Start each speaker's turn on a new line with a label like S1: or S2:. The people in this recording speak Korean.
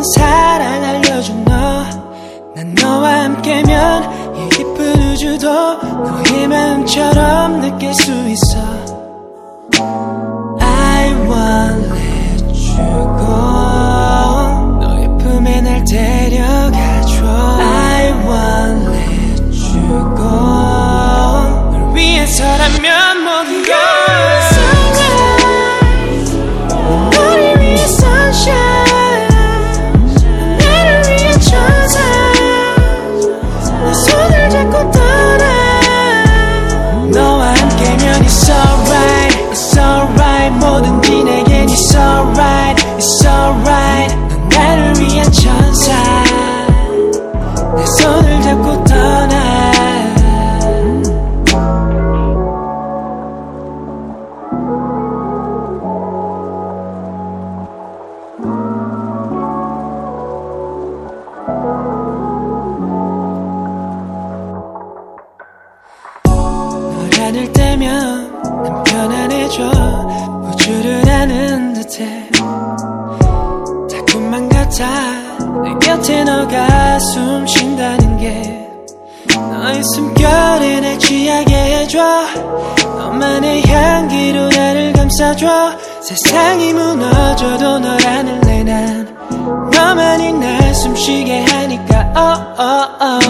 S1: 모든 사랑 알려준 너난 너와 함께면 이 깊은 우주도 그 너의 마음처럼 느낄 뭐든지 내겐 it's alright it's alright. 넌 나를 위한 천사 내 손을 잡고 떠나. 널 안을 때면 난 편안해져. 우주를 아는 듯해. 다 꿈만 같아 내 곁에 너가 숨 쉰다는 게 너의 숨결에 날 취하게 해줘. 너만의 향기로 나를 감싸줘. 세상이 무너져도 널 안을래 난. 너만이 날 숨쉬게 하니까. oh, oh, oh.